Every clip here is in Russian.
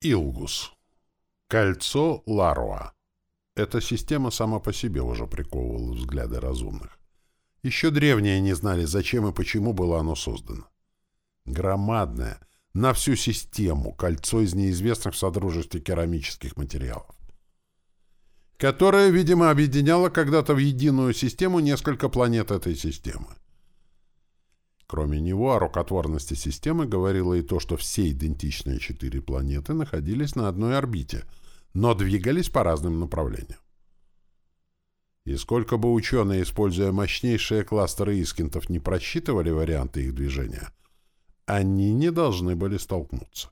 Илгус. Кольцо Ларуа. Эта система сама по себе уже приковывала взгляды разумных. Еще древние не знали, зачем и почему было оно создано. Громадное, на всю систему, кольцо из неизвестных в Содружестве керамических материалов, которое, видимо, объединяло когда-то в единую систему несколько планет этой системы. Кроме него, о рукотворности системы говорило и то, что все идентичные четыре планеты находились на одной орбите, но двигались по разным направлениям. И сколько бы ученые, используя мощнейшие кластеры Искинтов, не просчитывали варианты их движения, они не должны были столкнуться.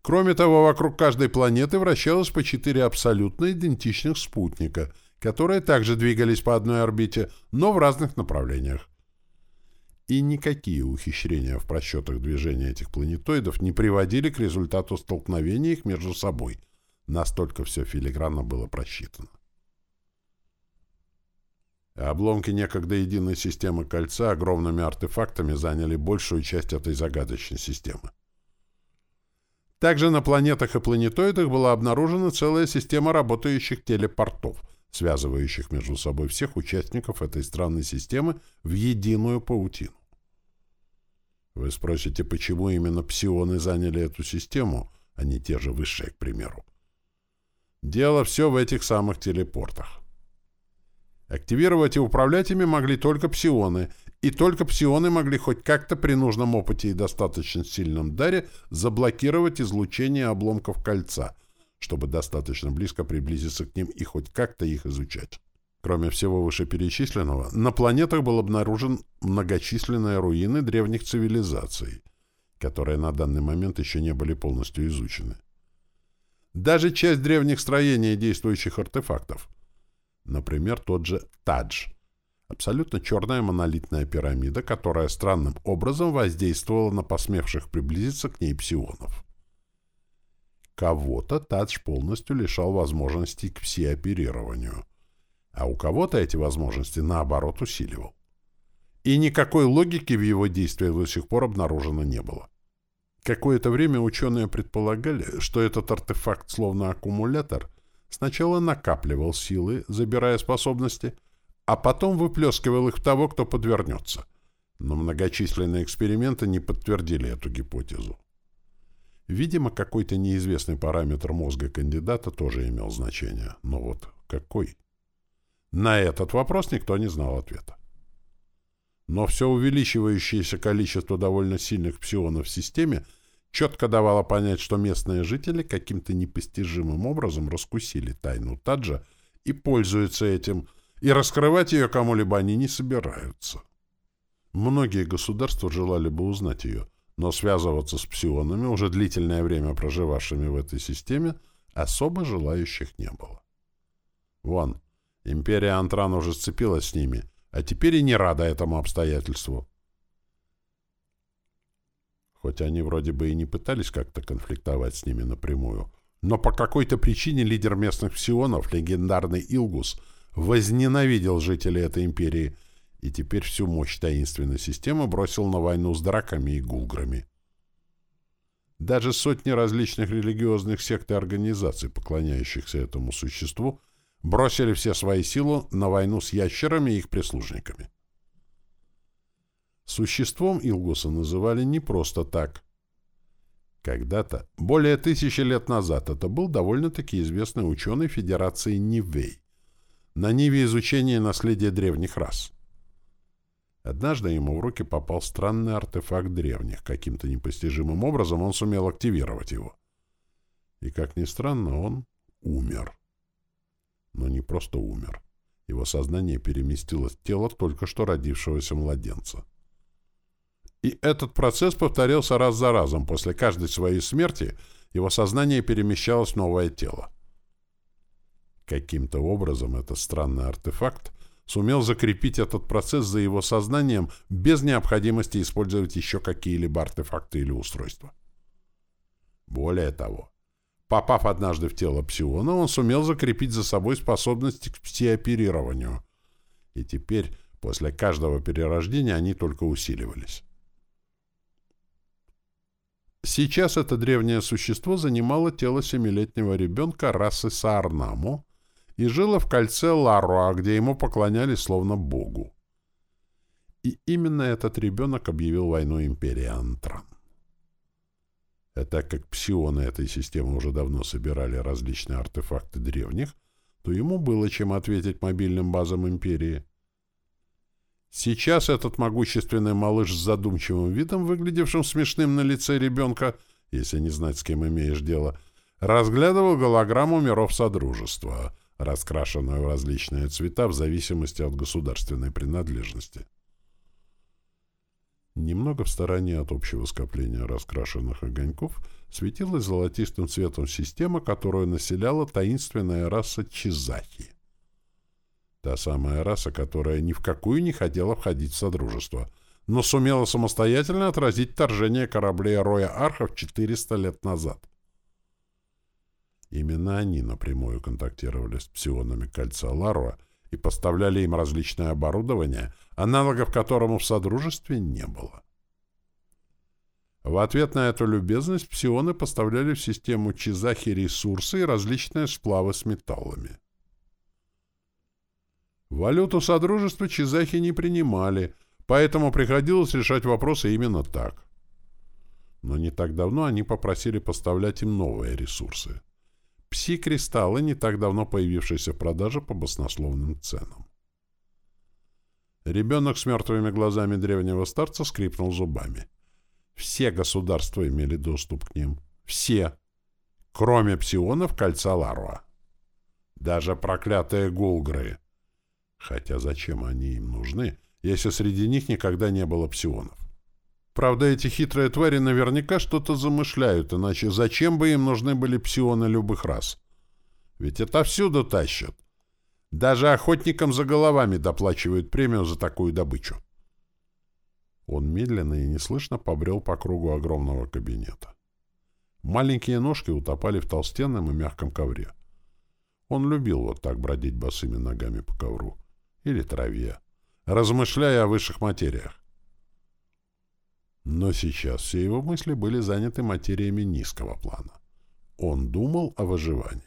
Кроме того, вокруг каждой планеты вращалось по четыре абсолютно идентичных спутника, которые также двигались по одной орбите, но в разных направлениях и никакие ухищрения в просчетах движения этих планетоидов не приводили к результату столкновения их между собой. Настолько все филигранно было просчитано. Обломки некогда единой системы кольца огромными артефактами заняли большую часть этой загадочной системы. Также на планетах и планетоидах была обнаружена целая система работающих телепортов — связывающих между собой всех участников этой странной системы в единую паутину. Вы спросите, почему именно псионы заняли эту систему, а не те же высшие, к примеру. Дело все в этих самых телепортах. Активировать и управлять ими могли только псионы, и только псионы могли хоть как-то при нужном опыте и достаточно сильном даре заблокировать излучение обломков кольца — чтобы достаточно близко приблизиться к ним и хоть как-то их изучать. Кроме всего вышеперечисленного, на планетах был обнаружен многочисленные руины древних цивилизаций, которые на данный момент еще не были полностью изучены. Даже часть древних строений и действующих артефактов. Например, тот же Тадж. Абсолютно черная монолитная пирамида, которая странным образом воздействовала на посмевших приблизиться к ней псионов. Кого-то Тадж полностью лишал возможностей к пси-оперированию, а у кого-то эти возможности, наоборот, усиливал. И никакой логики в его действиях до сих пор обнаружено не было. Какое-то время ученые предполагали, что этот артефакт, словно аккумулятор, сначала накапливал силы, забирая способности, а потом выплескивал их в того, кто подвернется. Но многочисленные эксперименты не подтвердили эту гипотезу. Видимо, какой-то неизвестный параметр мозга кандидата тоже имел значение. Но вот какой? На этот вопрос никто не знал ответа. Но все увеличивающееся количество довольно сильных псионов в системе четко давало понять, что местные жители каким-то непостижимым образом раскусили тайну Таджа и пользуются этим, и раскрывать ее кому-либо они не собираются. Многие государства желали бы узнать ее, но связываться с псионами, уже длительное время проживавшими в этой системе, особо желающих не было. Вон, империя Антран уже сцепилась с ними, а теперь и не рада этому обстоятельству. Хоть они вроде бы и не пытались как-то конфликтовать с ними напрямую, но по какой-то причине лидер местных псионов, легендарный Илгус, возненавидел жителей этой империи и теперь всю мощь таинственной системы бросил на войну с драками и гулграми. Даже сотни различных религиозных сект и организаций, поклоняющихся этому существу, бросили все свои силы на войну с ящерами и их прислужниками. Существом Илгуса называли не просто так. Когда-то, более тысячи лет назад, это был довольно-таки известный ученый Федерации Нивей на ниве изучения наследия древних рас. Однажды ему в руки попал странный артефакт древних. Каким-то непостижимым образом он сумел активировать его. И, как ни странно, он умер. Но не просто умер. Его сознание переместилось в тело только что родившегося младенца. И этот процесс повторился раз за разом. После каждой своей смерти его сознание перемещалось в новое тело. Каким-то образом этот странный артефакт сумел закрепить этот процесс за его сознанием без необходимости использовать еще какие-либо артефакты или устройства. Более того, попав однажды в тело псиона, он сумел закрепить за собой способности к псиоперированию. И теперь, после каждого перерождения, они только усиливались. Сейчас это древнее существо занимало тело семилетнего ребенка расы Саарнаму и жило в кольце Ларуа, где ему поклонялись словно богу. И именно этот ребенок объявил войну империи Антран. А так как псионы этой системы уже давно собирали различные артефакты древних, то ему было чем ответить мобильным базам империи. Сейчас этот могущественный малыш с задумчивым видом, выглядевшим смешным на лице ребенка, если не знать, с кем имеешь дело, разглядывал голограмму миров Содружества, раскрашенную в различные цвета в зависимости от государственной принадлежности. Немного в стороне от общего скопления раскрашенных огоньков светилась золотистым цветом система, которую населяла таинственная раса Чизахи. Та самая раса, которая ни в какую не хотела входить в Содружество, но сумела самостоятельно отразить вторжение кораблей Роя Архов 400 лет назад. Именно они напрямую контактировали с псионами кольца Ларуа и поставляли им различное оборудование, аналогов которому в Содружестве не было. В ответ на эту любезность псионы поставляли в систему Чизахи ресурсы и различные сплавы с металлами. Валюту Содружества Чизахи не принимали, поэтому приходилось решать вопросы именно так. Но не так давно они попросили поставлять им новые ресурсы. Пси-кристаллы, не так давно появившиеся в продаже по баснословным ценам. Ребенок с мертвыми глазами древнего старца скрипнул зубами. Все государства имели доступ к ним. Все. Кроме псионов кольца Ларуа. Даже проклятые гулгры. Хотя зачем они им нужны, если среди них никогда не было псионов? Правда, эти хитрые твари наверняка что-то замышляют, иначе зачем бы им нужны были псионы любых рас? Ведь это всюду тащат. Даже охотникам за головами доплачивают премию за такую добычу. Он медленно и неслышно побрел по кругу огромного кабинета. Маленькие ножки утопали в толстенном и мягком ковре. Он любил вот так бродить босыми ногами по ковру или траве, размышляя о высших материях. Но сейчас все его мысли были заняты материями низкого плана. Он думал о выживании.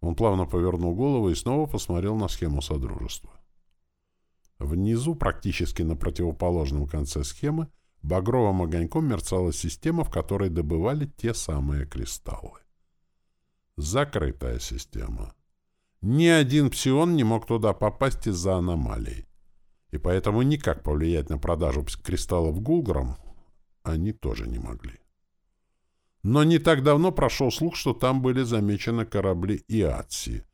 Он плавно повернул голову и снова посмотрел на схему Содружества. Внизу, практически на противоположном конце схемы, багровым огоньком мерцала система, в которой добывали те самые кристаллы. Закрытая система. Ни один псион не мог туда попасть из-за аномалий и поэтому никак повлиять на продажу кристаллов Гулграм они тоже не могли. Но не так давно прошел слух, что там были замечены корабли Иатси,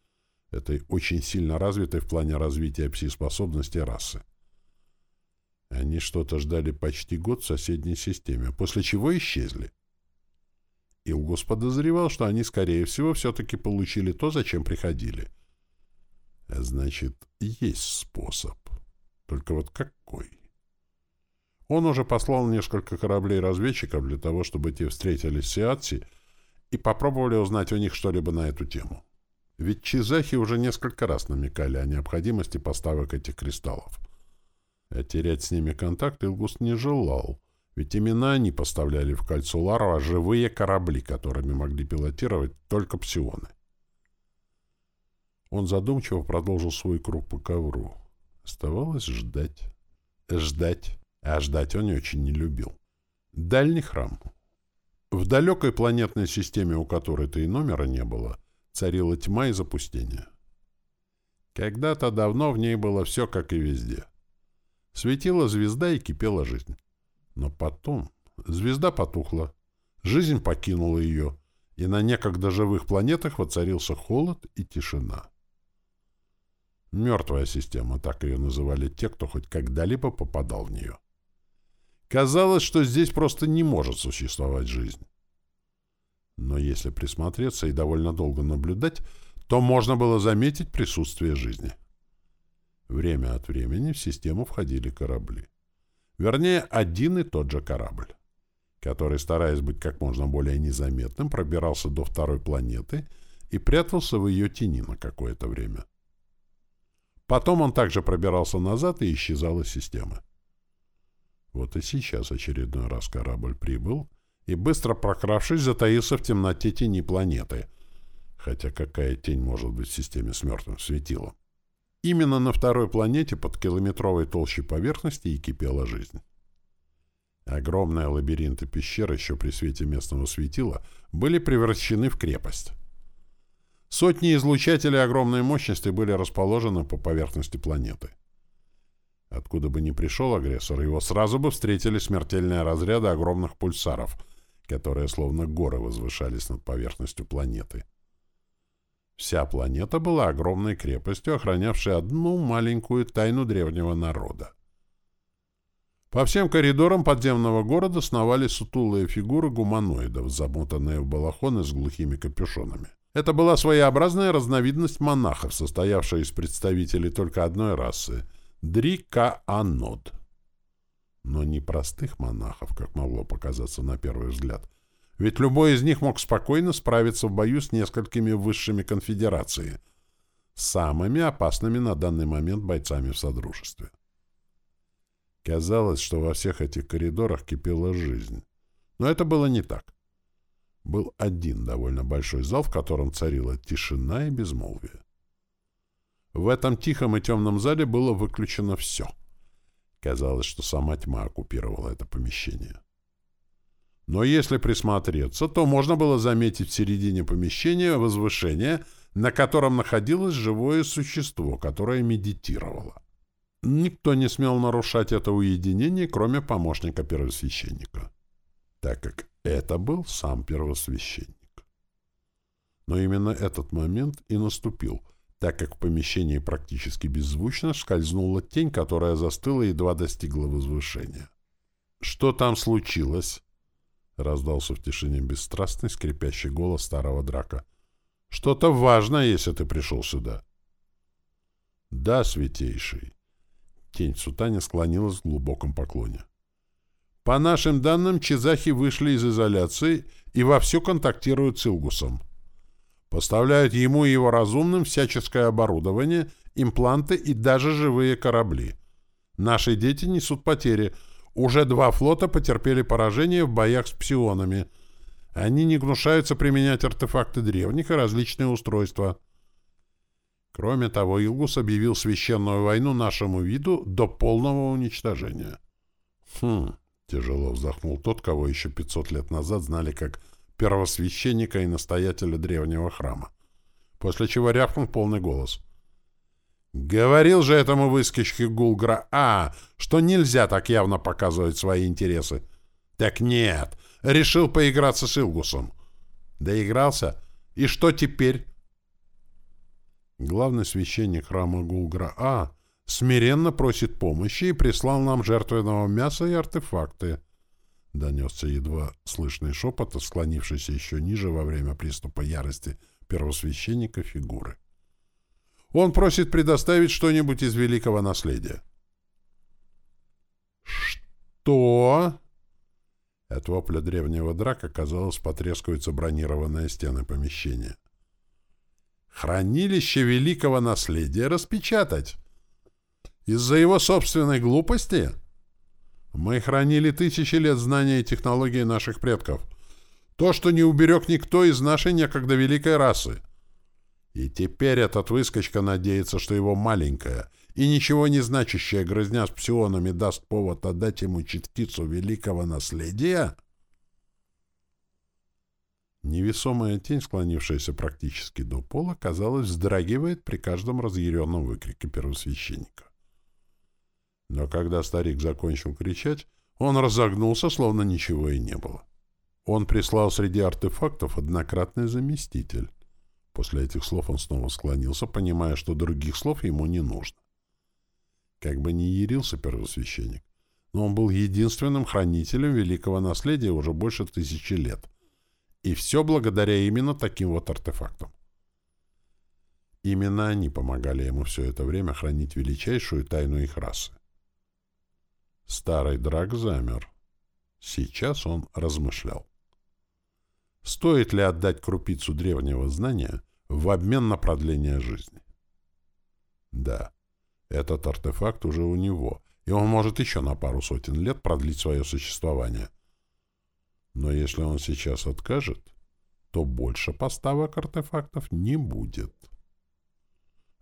этой очень сильно развитой в плане развития пси-способности расы. Они что-то ждали почти год в соседней системе, после чего исчезли. Илгус подозревал, что они, скорее всего, все-таки получили то, зачем приходили. Значит, есть способ. Только вот какой? Он уже послал несколько кораблей-разведчиков для того, чтобы те встретились с Сиатси и попробовали узнать у них что-либо на эту тему. Ведь Чизахи уже несколько раз намекали о необходимости поставок этих кристаллов. А терять с ними контакт Илгус не желал, ведь именно они поставляли в кольцо Ларова живые корабли, которыми могли пилотировать только псионы. Он задумчиво продолжил свой круг по ковру. Оставалось ждать. Ждать. А ждать он очень не любил. Дальний храм. В далекой планетной системе, у которой-то и номера не было, царила тьма и запустение. Когда-то давно в ней было все, как и везде. Светила звезда и кипела жизнь. Но потом звезда потухла, жизнь покинула ее, и на некогда живых планетах воцарился холод и тишина. Мертвая система, так ее называли те, кто хоть когда-либо попадал в нее. Казалось, что здесь просто не может существовать жизнь. Но если присмотреться и довольно долго наблюдать, то можно было заметить присутствие жизни. Время от времени в систему входили корабли. Вернее, один и тот же корабль, который, стараясь быть как можно более незаметным, пробирался до второй планеты и прятался в ее тени на какое-то время. Потом он также пробирался назад и исчезал из системы. Вот и сейчас очередной раз корабль прибыл и, быстро прокравшись, затаился в темноте тени планеты. Хотя какая тень может быть в системе с мертвым светилом? Именно на второй планете под километровой толщей поверхности и кипела жизнь. Огромные лабиринты пещер еще при свете местного светила были превращены в крепость. Сотни излучателей огромной мощности были расположены по поверхности планеты. Откуда бы ни пришел агрессор, его сразу бы встретили смертельные разряды огромных пульсаров, которые словно горы возвышались над поверхностью планеты. Вся планета была огромной крепостью, охранявшей одну маленькую тайну древнего народа. По всем коридорам подземного города сновали сутулые фигуры гуманоидов, замотанные в балахоны с глухими капюшонами. Это была своеобразная разновидность монахов, состоявшая из представителей только одной расы — Дрикаанод. Но не простых монахов, как могло показаться на первый взгляд. Ведь любой из них мог спокойно справиться в бою с несколькими высшими конфедерации, самыми опасными на данный момент бойцами в Содружестве. Казалось, что во всех этих коридорах кипела жизнь. Но это было не так был один довольно большой зал, в котором царила тишина и безмолвие. В этом тихом и темном зале было выключено все. Казалось, что сама тьма оккупировала это помещение. Но если присмотреться, то можно было заметить в середине помещения возвышение, на котором находилось живое существо, которое медитировало. Никто не смел нарушать это уединение, кроме помощника первосвященника, так как это был сам первосвященник. Но именно этот момент и наступил, так как в помещении практически беззвучно скользнула тень, которая застыла и едва достигла возвышения. «Что там случилось?» — раздался в тишине бесстрастный, скрипящий голос старого драка. «Что-то важное, если ты пришел сюда». «Да, святейший». Тень Сутани склонилась в глубоком поклоне. По нашим данным, чезахи вышли из изоляции и вовсю контактируют с Илгусом. Поставляют ему и его разумным всяческое оборудование, импланты и даже живые корабли. Наши дети несут потери. Уже два флота потерпели поражение в боях с псионами. Они не гнушаются применять артефакты древних и различные устройства. Кроме того, Илгус объявил священную войну нашему виду до полного уничтожения. Хм... Тяжело вздохнул тот, кого еще 500 лет назад знали как первосвященника и настоятеля древнего храма. После чего рявкнул полный голос. «Говорил же этому выскочке Гулгра А, что нельзя так явно показывать свои интересы. Так нет, решил поиграться с Илгусом. Доигрался? И что теперь?» Главный священник храма Гулгра А смиренно просит помощи и прислал нам жертвенного мяса и артефакты. Донесся едва слышный шепот, склонившийся еще ниже во время приступа ярости первосвященника фигуры. Он просит предоставить что-нибудь из великого наследия. «Что?» От вопля древнего драка, казалось, потрескиваются бронированные стены помещения. «Хранилище великого наследия распечатать!» Из-за его собственной глупости? Мы хранили тысячи лет знания и технологий наших предков. То, что не уберег никто из нашей некогда великой расы. И теперь этот выскочка надеется, что его маленькая и ничего не значащая грызня с псионами даст повод отдать ему частицу великого наследия? Невесомая тень, склонившаяся практически до пола, казалось, вздрагивает при каждом разъяренном выкрике первосвященника. Но когда старик закончил кричать, он разогнулся, словно ничего и не было. Он прислал среди артефактов однократный заместитель. После этих слов он снова склонился, понимая, что других слов ему не нужно. Как бы ни ярился первосвященник, но он был единственным хранителем великого наследия уже больше тысячи лет. И все благодаря именно таким вот артефактам. Именно они помогали ему все это время хранить величайшую тайну их расы. Старый драк замер. Сейчас он размышлял. Стоит ли отдать крупицу древнего знания в обмен на продление жизни? Да, этот артефакт уже у него, и он может еще на пару сотен лет продлить свое существование. Но если он сейчас откажет, то больше поставок артефактов не будет.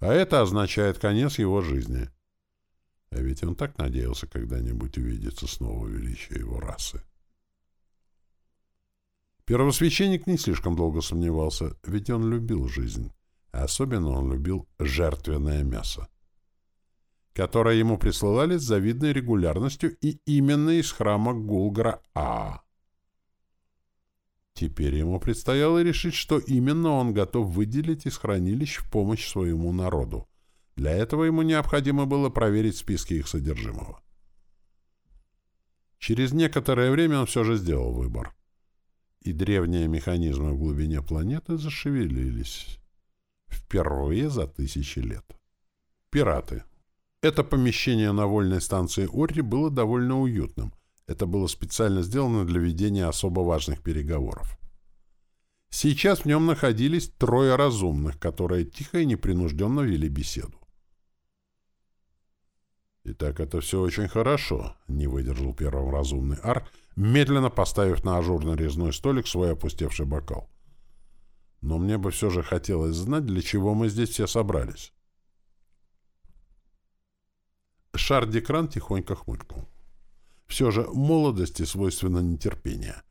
А это означает конец его жизни. А ведь он так надеялся когда-нибудь увидеться снова величие его расы. Первосвященник не слишком долго сомневался, ведь он любил жизнь. А особенно он любил жертвенное мясо, которое ему присылали с завидной регулярностью и именно из храма Гулгра-А. Теперь ему предстояло решить, что именно он готов выделить из хранилищ в помощь своему народу. Для этого ему необходимо было проверить списки их содержимого. Через некоторое время он все же сделал выбор. И древние механизмы в глубине планеты зашевелились. Впервые за тысячи лет. Пираты. Это помещение на вольной станции Орри было довольно уютным. Это было специально сделано для ведения особо важных переговоров. Сейчас в нем находились трое разумных, которые тихо и непринужденно вели беседу. «Итак, это все очень хорошо», — не выдержал первым разумный Ар, медленно поставив на ажурный резной столик свой опустевший бокал. «Но мне бы все же хотелось знать, для чего мы здесь все собрались». Шардикран тихонько хмыкнул. Все же молодости свойственно нетерпение,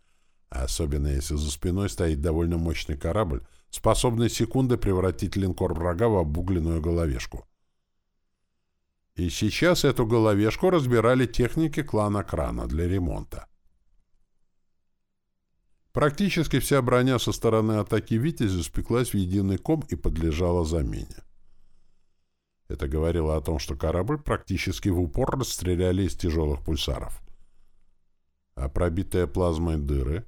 особенно если за спиной стоит довольно мощный корабль, способный секунды превратить линкор врага в обугленную головешку. И сейчас эту головешку разбирали техники клана Крана для ремонта. Практически вся броня со стороны атаки «Витязя» спеклась в единый ком и подлежала замене. Это говорило о том, что корабль практически в упор расстреляли из тяжелых пульсаров. А пробитые плазмой дыры...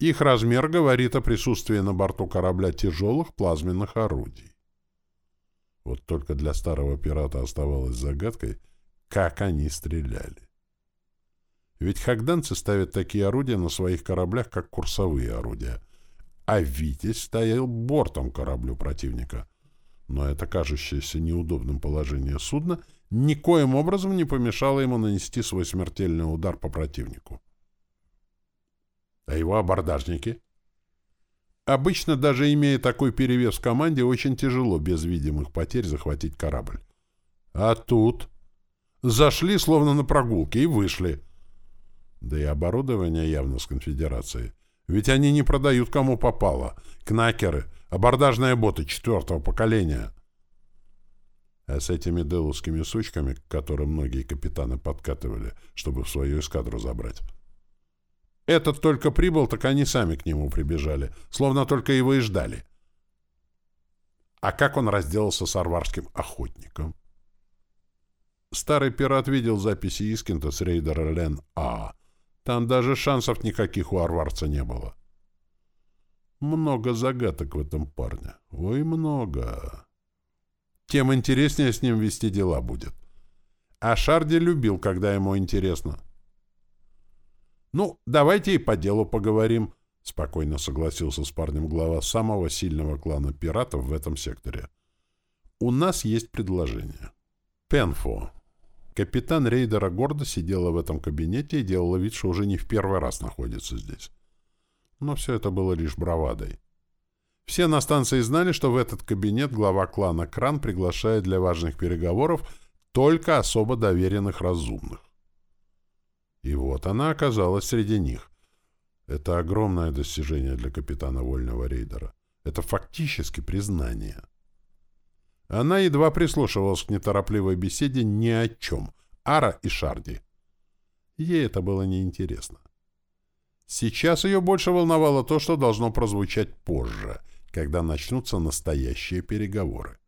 Их размер говорит о присутствии на борту корабля тяжелых плазменных орудий. Вот только для старого пирата оставалось загадкой, как они стреляли. Ведь хагданцы ставят такие орудия на своих кораблях, как курсовые орудия. А «Витязь» стоял бортом кораблю противника. Но это кажущееся неудобным положение судна никоим образом не помешало ему нанести свой смертельный удар по противнику. А его абордажники — Обычно, даже имея такой перевес в команде, очень тяжело без видимых потерь захватить корабль. А тут... Зашли, словно на прогулке, и вышли. Да и оборудование явно с конфедерацией. Ведь они не продают кому попало. Кнакеры, абордажные боты четвертого поколения. А с этими деловскими сучками, к которым многие капитаны подкатывали, чтобы в свою эскадру забрать. Этот только прибыл, так они сами к нему прибежали, словно только его и ждали. А как он разделался с арварским охотником? Старый пират видел записи Искинта с рейдера Лен-А. Там даже шансов никаких у арварца не было. Много загадок в этом парне. Ой, много. Тем интереснее с ним вести дела будет. А Шарди любил, когда ему интересно. — «Ну, давайте и по делу поговорим», — спокойно согласился с парнем глава самого сильного клана пиратов в этом секторе. «У нас есть предложение». «Пенфо». Капитан рейдера гордо сидела в этом кабинете и делала вид, что уже не в первый раз находится здесь. Но все это было лишь бравадой. Все на станции знали, что в этот кабинет глава клана Кран приглашает для важных переговоров только особо доверенных разумных. И вот она оказалась среди них. Это огромное достижение для капитана вольного рейдера. Это фактически признание. Она едва прислушивалась к неторопливой беседе ни о чем. Ара и Шарди. Ей это было неинтересно. Сейчас ее больше волновало то, что должно прозвучать позже, когда начнутся настоящие переговоры.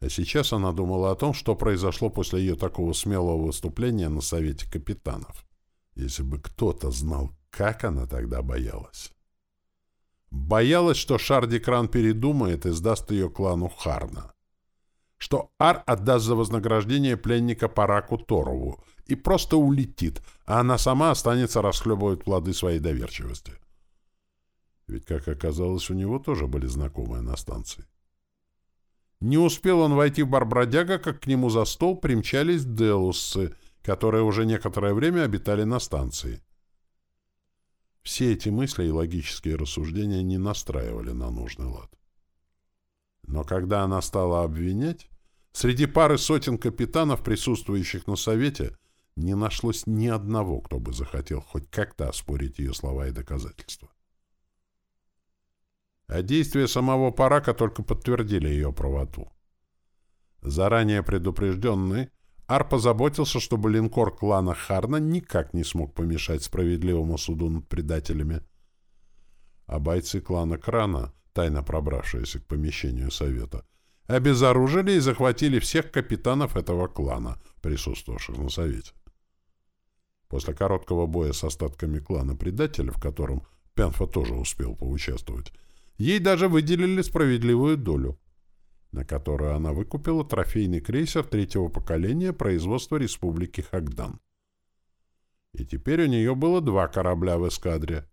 А сейчас она думала о том, что произошло после ее такого смелого выступления на Совете капитанов. Если бы кто-то знал, как она тогда боялась. Боялась, что Шарди-Кран передумает и сдаст ее клану Харна. Что Ар отдаст за вознаграждение пленника Параку Торову и просто улетит, а она сама останется расхлебывать плоды своей доверчивости. Ведь, как оказалось, у него тоже были знакомые на станции. Не успел он войти в бар бродяга, как к нему за стол примчались делуссы, которые уже некоторое время обитали на станции. Все эти мысли и логические рассуждения не настраивали на нужный лад. Но когда она стала обвинять, среди пары сотен капитанов, присутствующих на совете, не нашлось ни одного, кто бы захотел хоть как-то оспорить ее слова и доказательства. А действия самого Парака только подтвердили ее правоту. Заранее предупрежденный, Ар позаботился, чтобы линкор клана Харна никак не смог помешать справедливому суду над предателями. А бойцы клана Крана, тайно пробравшиеся к помещению совета, обезоружили и захватили всех капитанов этого клана, присутствовавших на совете. После короткого боя с остатками клана предателя, в котором Пенфа тоже успел поучаствовать, ей даже выделили справедливую долю на которую она выкупила трофейный крейсер третьего поколения производства Республики Хагдан. И теперь у нее было два корабля в эскадре.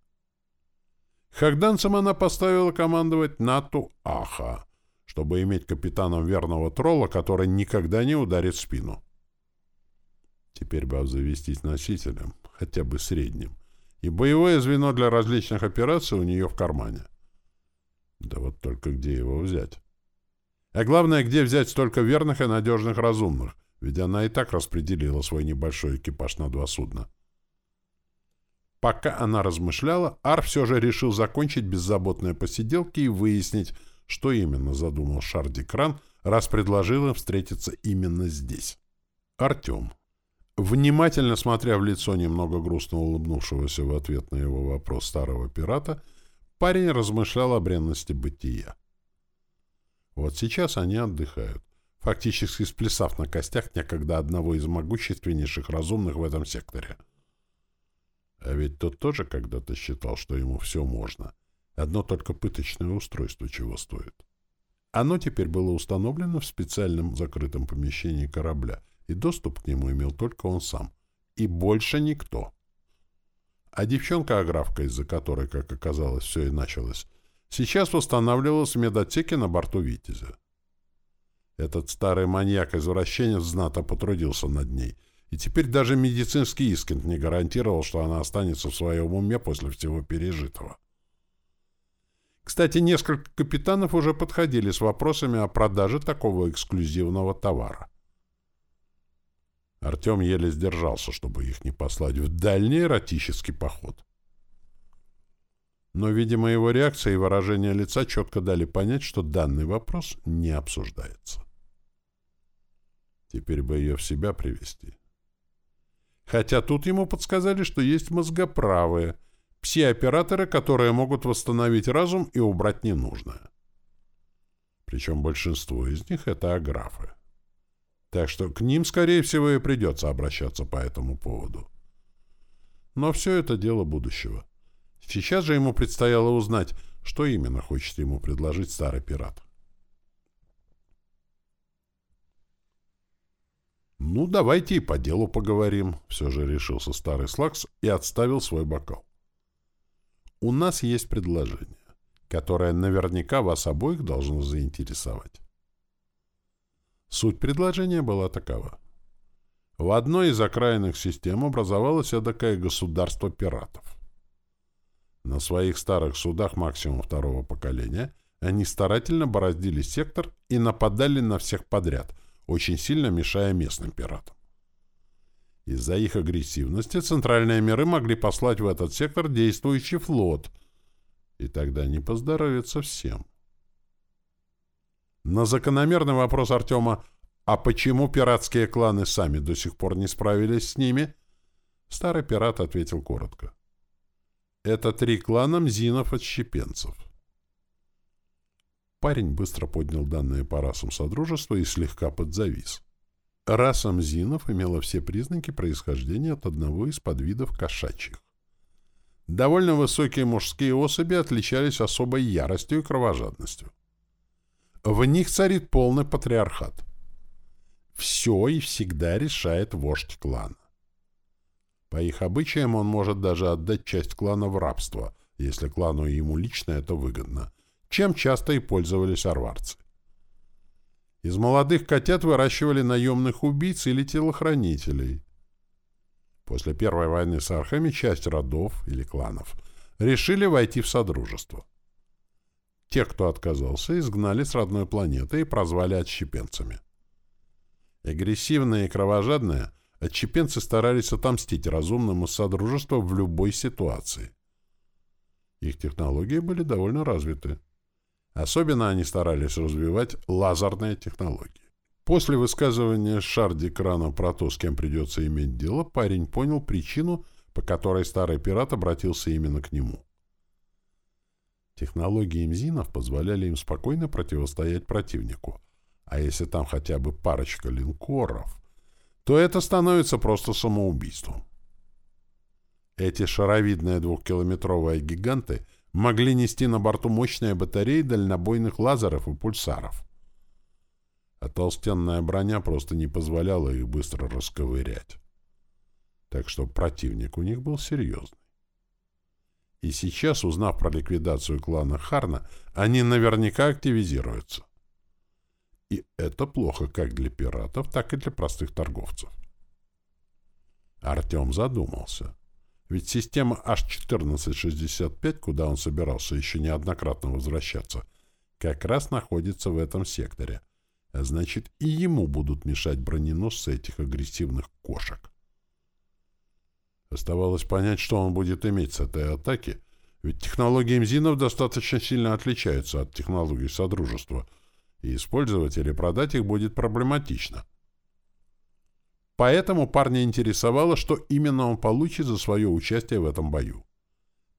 Хагданцам она поставила командовать Нату Аха, чтобы иметь капитаном верного тролла, который никогда не ударит спину. Теперь бы обзавестись носителем, хотя бы средним, и боевое звено для различных операций у нее в кармане. Да вот только где его взять? А главное, где взять столько верных и надежных разумных, ведь она и так распределила свой небольшой экипаж на два судна. Пока она размышляла, Ар все же решил закончить беззаботные посиделки и выяснить, что именно задумал Шарди Кран, раз предложил им встретиться именно здесь. Артем. Внимательно смотря в лицо немного грустно улыбнувшегося в ответ на его вопрос старого пирата, парень размышлял о бренности бытия. Вот сейчас они отдыхают, фактически сплясав на костях некогда одного из могущественнейших разумных в этом секторе. А ведь тот тоже когда-то считал, что ему все можно. Одно только пыточное устройство чего стоит. Оно теперь было установлено в специальном закрытом помещении корабля, и доступ к нему имел только он сам. И больше никто. А девчонка-аграфка, из-за которой, как оказалось, все и началось, сейчас восстанавливалась в медотеке на борту «Витязя». Этот старый маньяк-извращенец знато потрудился над ней, и теперь даже медицинский искент не гарантировал, что она останется в своем уме после всего пережитого. Кстати, несколько капитанов уже подходили с вопросами о продаже такого эксклюзивного товара. Артем еле сдержался, чтобы их не послать в дальний эротический поход но, видимо, его реакция и выражение лица четко дали понять, что данный вопрос не обсуждается. Теперь бы ее в себя привести. Хотя тут ему подсказали, что есть мозгоправые, пси-операторы, которые могут восстановить разум и убрать ненужное. Причем большинство из них — это аграфы. Так что к ним, скорее всего, и придется обращаться по этому поводу. Но все это дело будущего. Сейчас же ему предстояло узнать, что именно хочет ему предложить старый пират. «Ну, давайте и по делу поговорим», — все же решился старый Слакс и отставил свой бокал. «У нас есть предложение, которое наверняка вас обоих должно заинтересовать». Суть предложения была такова. В одной из окраинных систем образовалось эдакое государство пиратов. На своих старых судах максимум второго поколения они старательно бороздили сектор и нападали на всех подряд, очень сильно мешая местным пиратам. Из-за их агрессивности центральные миры могли послать в этот сектор действующий флот, и тогда не поздоровится всем. На закономерный вопрос Артема «А почему пиратские кланы сами до сих пор не справились с ними?» Старый пират ответил коротко. Это три клана мзинов-отщепенцев. Парень быстро поднял данные по расам Содружества и слегка подзавис. Раса мзинов имела все признаки происхождения от одного из подвидов кошачьих. Довольно высокие мужские особи отличались особой яростью и кровожадностью. В них царит полный патриархат. Все и всегда решает вождь клана. По их обычаям он может даже отдать часть клана в рабство, если клану и ему лично это выгодно, чем часто и пользовались арварцы. Из молодых котят выращивали наемных убийц или телохранителей. После Первой войны с архами часть родов или кланов решили войти в Содружество. Тех, кто отказался, изгнали с родной планеты и прозвали отщепенцами. Агрессивные и кровожадные, отщепенцы старались отомстить разумному Содружеству в любой ситуации. Их технологии были довольно развиты. Особенно они старались развивать лазерные технологии. После высказывания Шарди Крана про то, с кем придется иметь дело, парень понял причину, по которой старый пират обратился именно к нему. Технологии имзинов позволяли им спокойно противостоять противнику, а если там хотя бы парочка линкоров, то это становится просто самоубийством. Эти шаровидные двухкилометровые гиганты могли нести на борту мощные батареи дальнобойных лазеров и пульсаров. А толстенная броня просто не позволяла их быстро расковырять. Так что противник у них был серьезный. И сейчас, узнав про ликвидацию клана Харна, они наверняка активизируются. И это плохо как для пиратов, так и для простых торговцев. Артем задумался. Ведь система H1465, куда он собирался еще неоднократно возвращаться, как раз находится в этом секторе. Значит, и ему будут мешать броненосцы этих агрессивных кошек. Оставалось понять, что он будет иметь с этой атаки, ведь технологии МЗИНов достаточно сильно отличаются от технологий Содружества, и использовать или продать их будет проблематично. Поэтому парня интересовало, что именно он получит за свое участие в этом бою,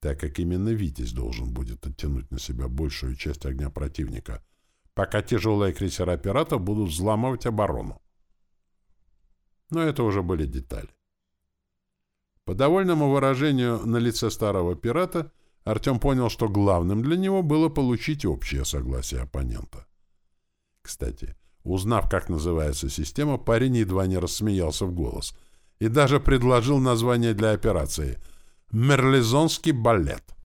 так как именно «Витязь» должен будет оттянуть на себя большую часть огня противника, пока тяжелые крейсера пиратов будут взламывать оборону. Но это уже были детали. По довольному выражению на лице старого пирата Артем понял, что главным для него было получить общее согласие оппонента. Кстати, Узнав, как называется система, парень едва не рассмеялся в голос и даже предложил название для операции «Мерлизонский балет».